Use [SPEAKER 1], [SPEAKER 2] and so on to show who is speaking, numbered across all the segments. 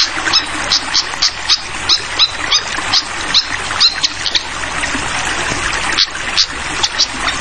[SPEAKER 1] Thank you.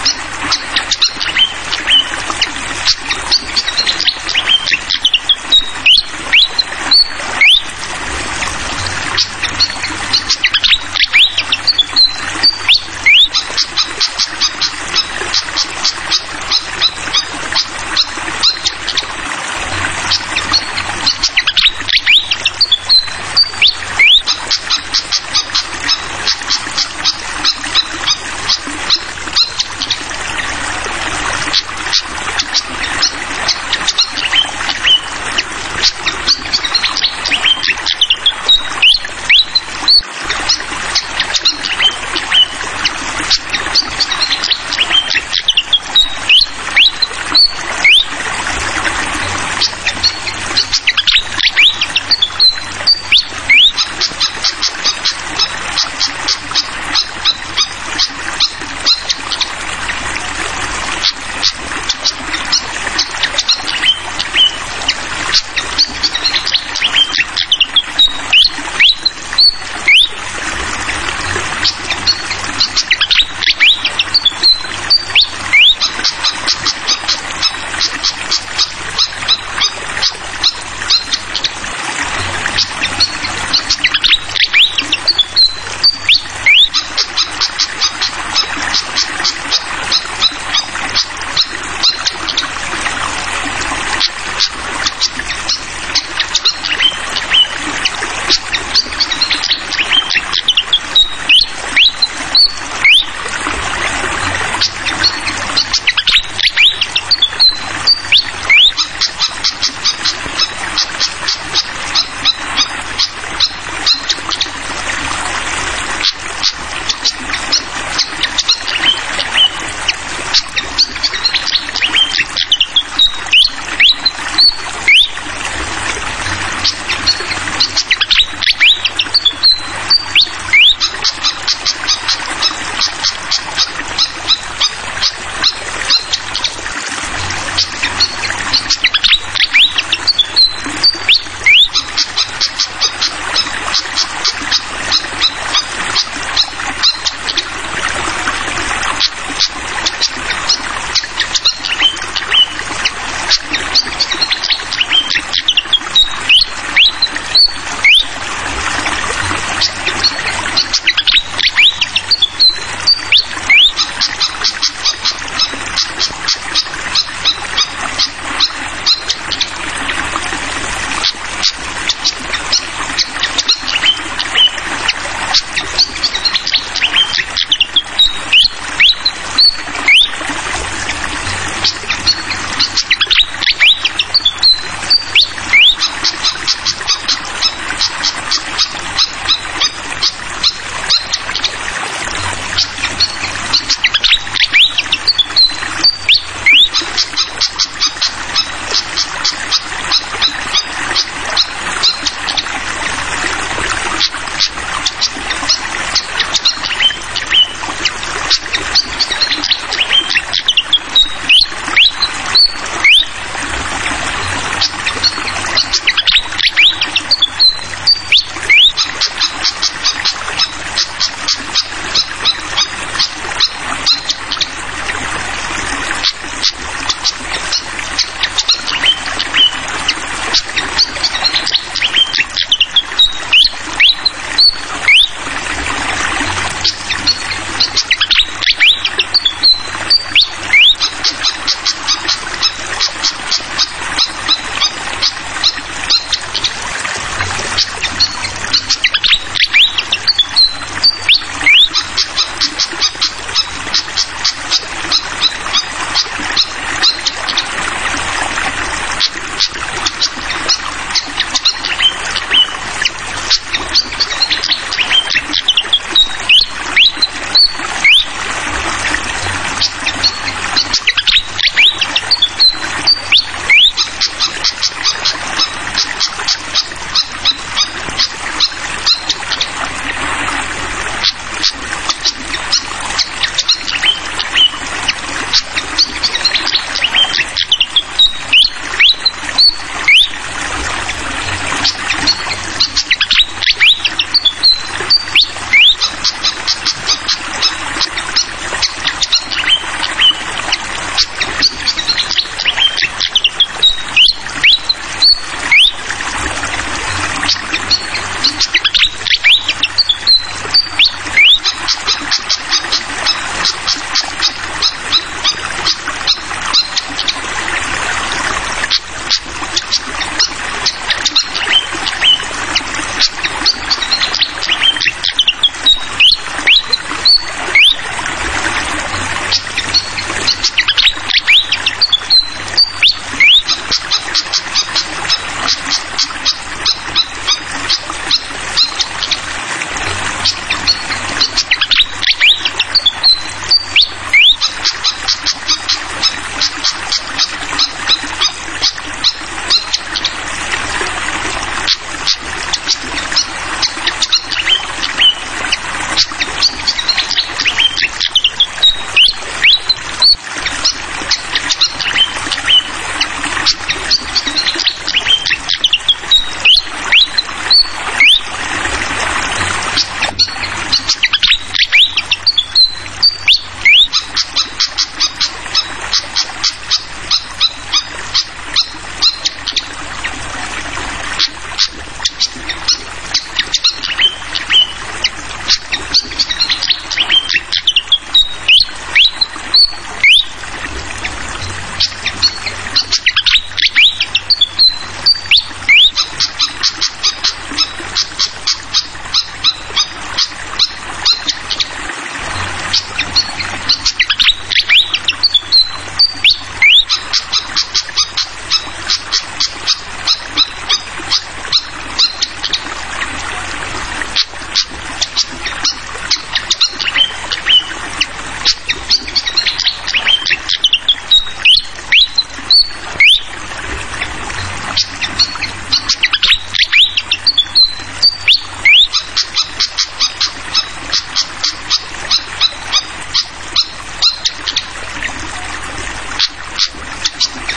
[SPEAKER 1] Just think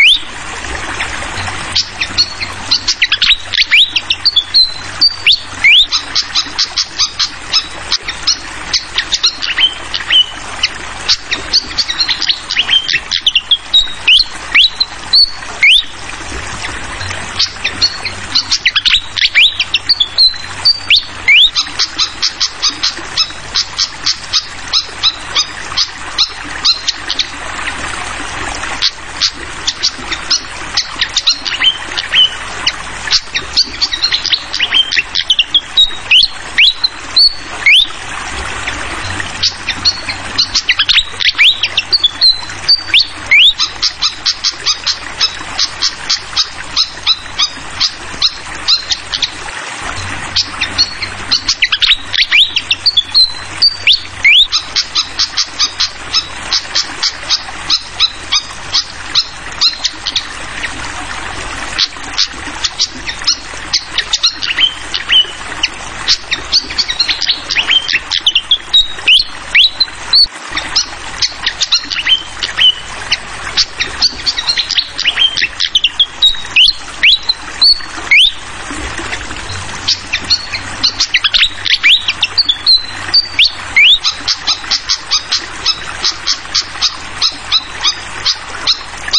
[SPEAKER 1] Thank you.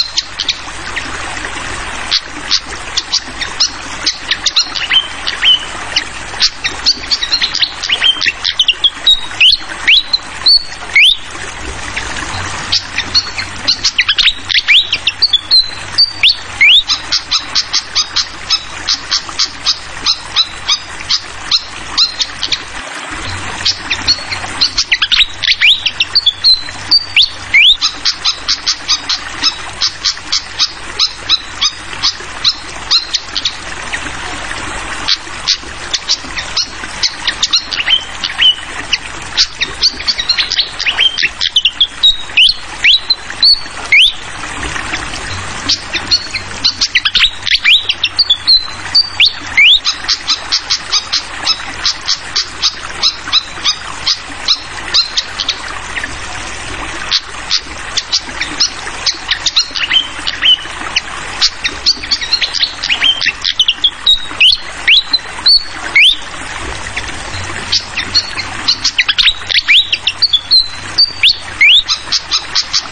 [SPEAKER 1] you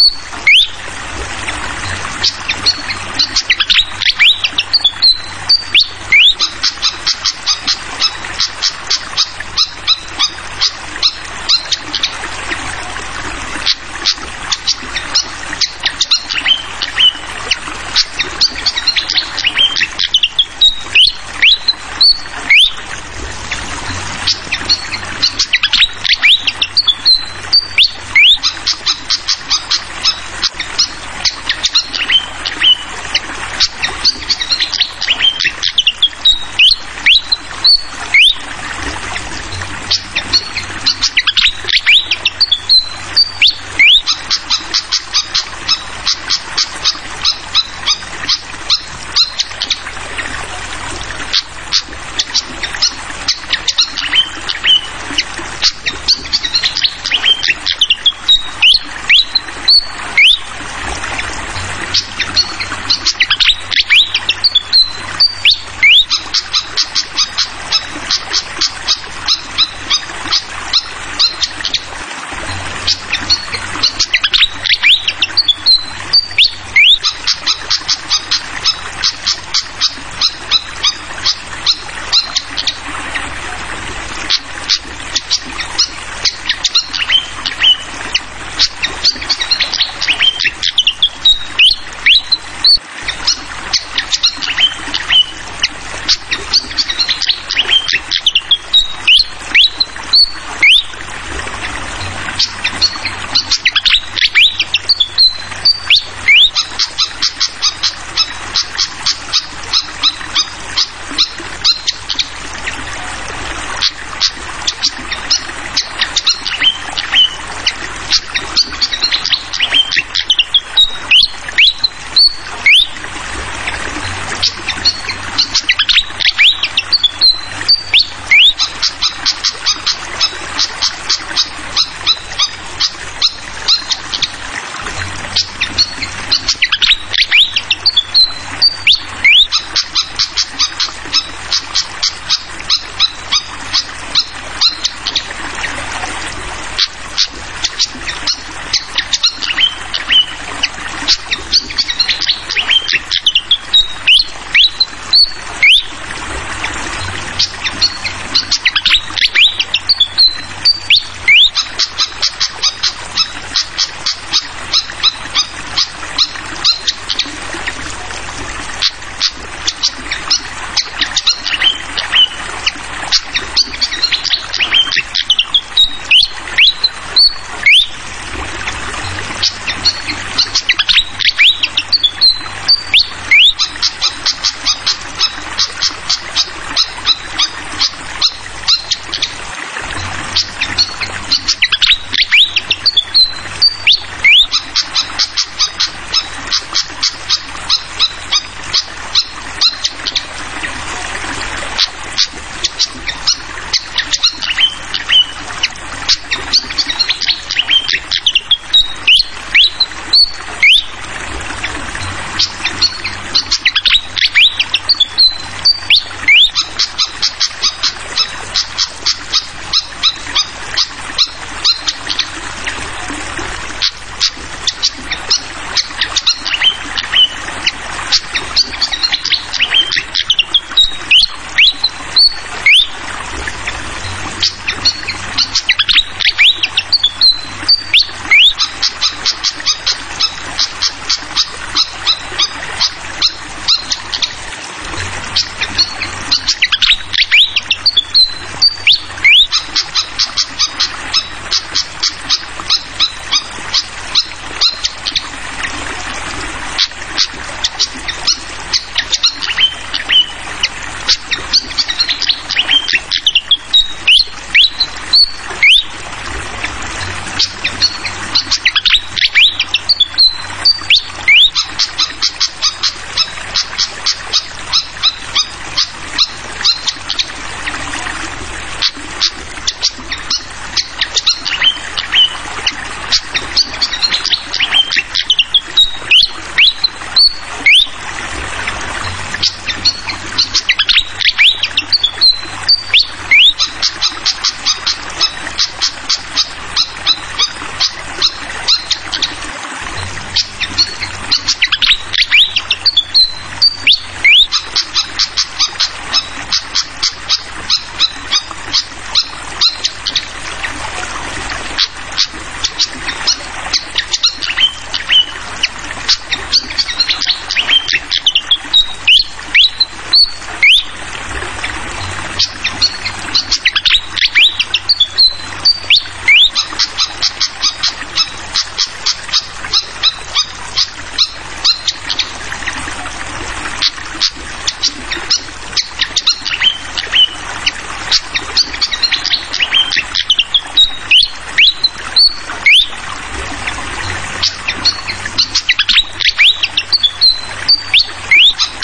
[SPEAKER 1] Thank you. you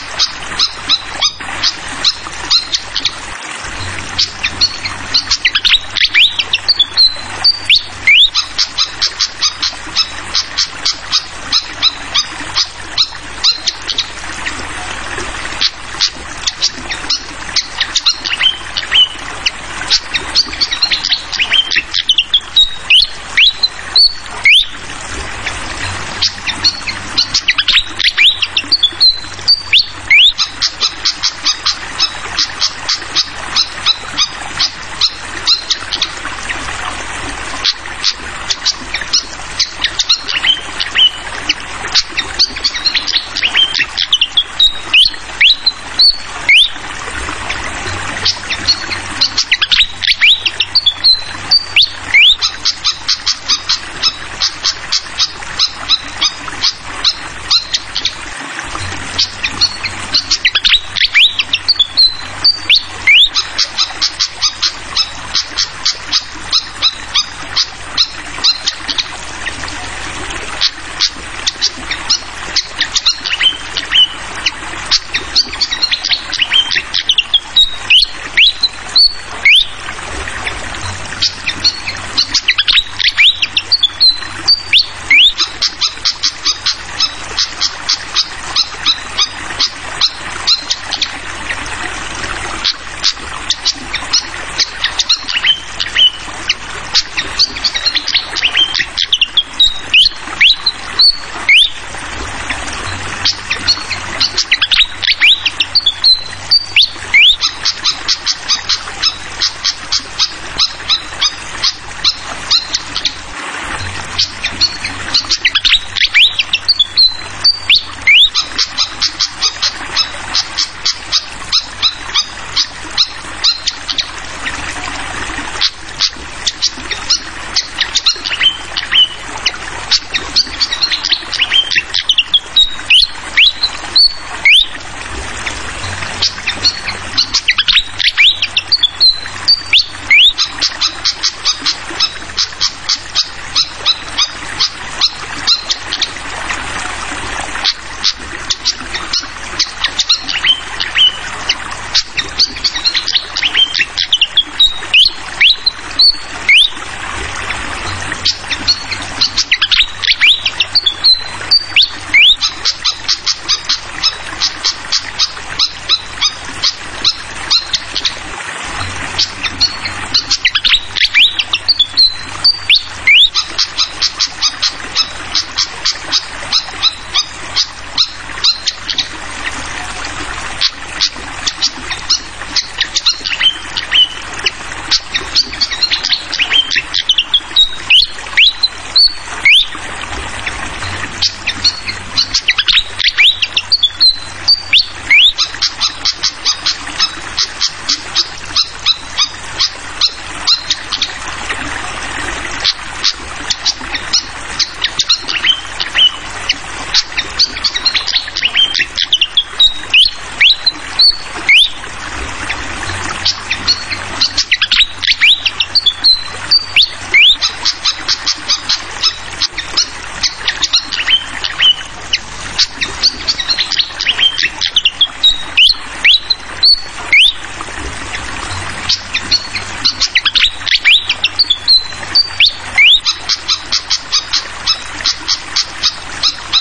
[SPEAKER 1] どっち Thank you.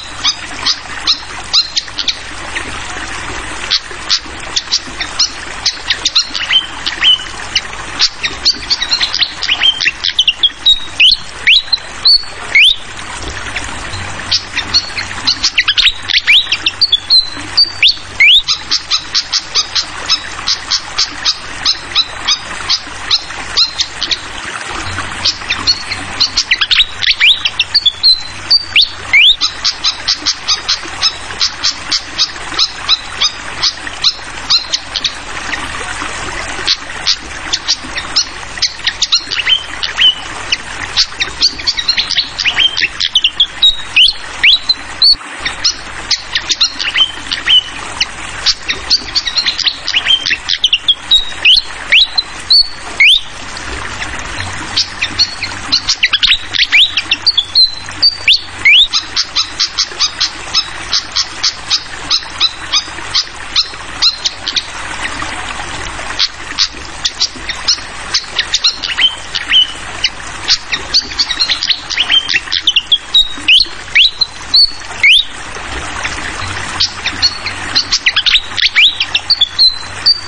[SPEAKER 1] 何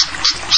[SPEAKER 1] Thank you.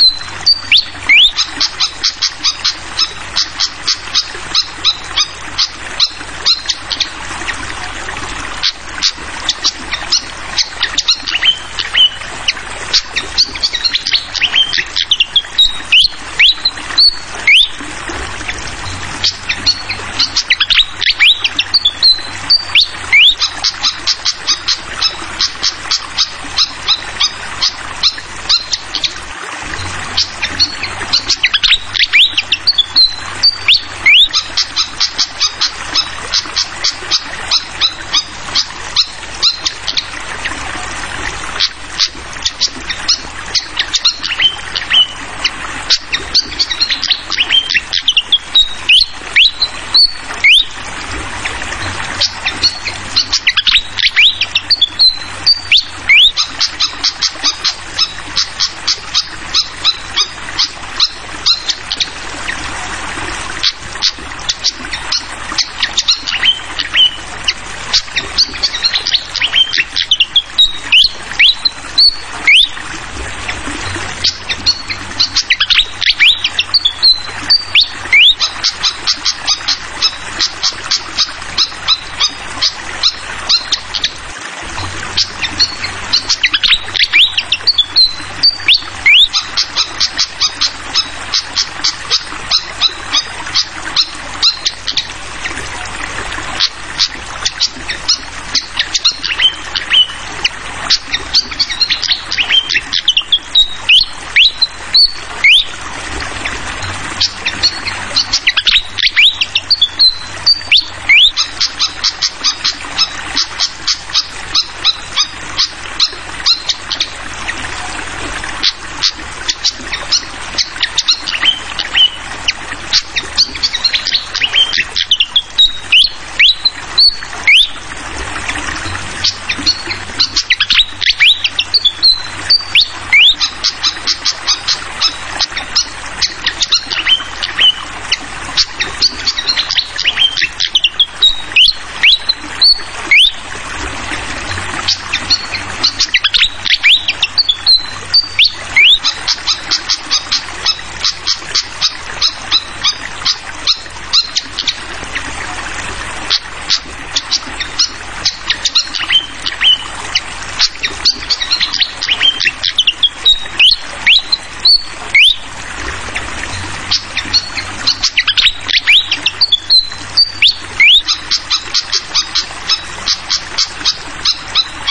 [SPEAKER 1] フフフ。ハハハハ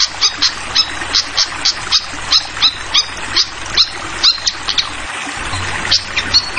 [SPEAKER 1] Thank you.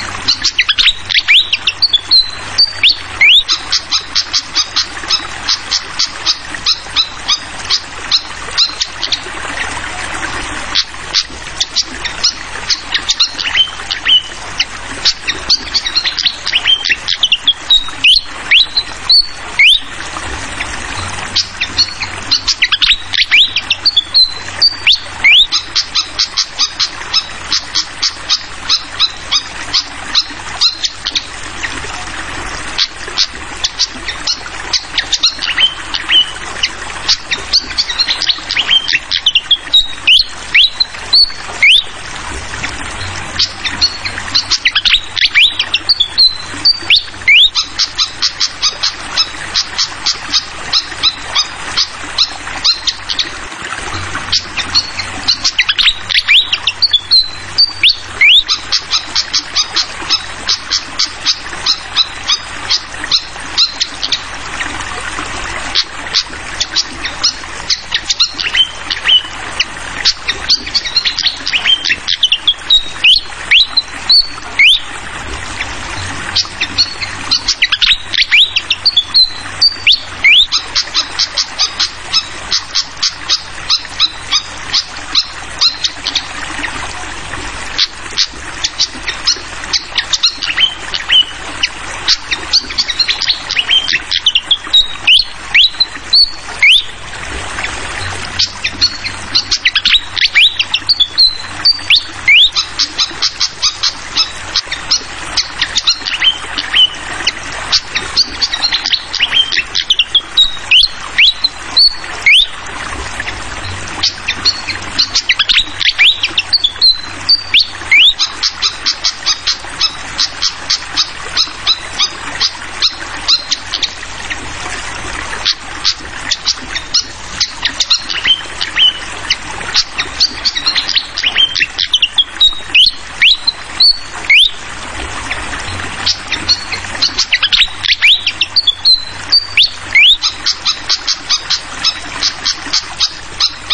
[SPEAKER 1] Thank you. フフフフ。Thank you.